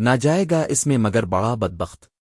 نہ جائے گا اس میں مگر بڑا بدبخت۔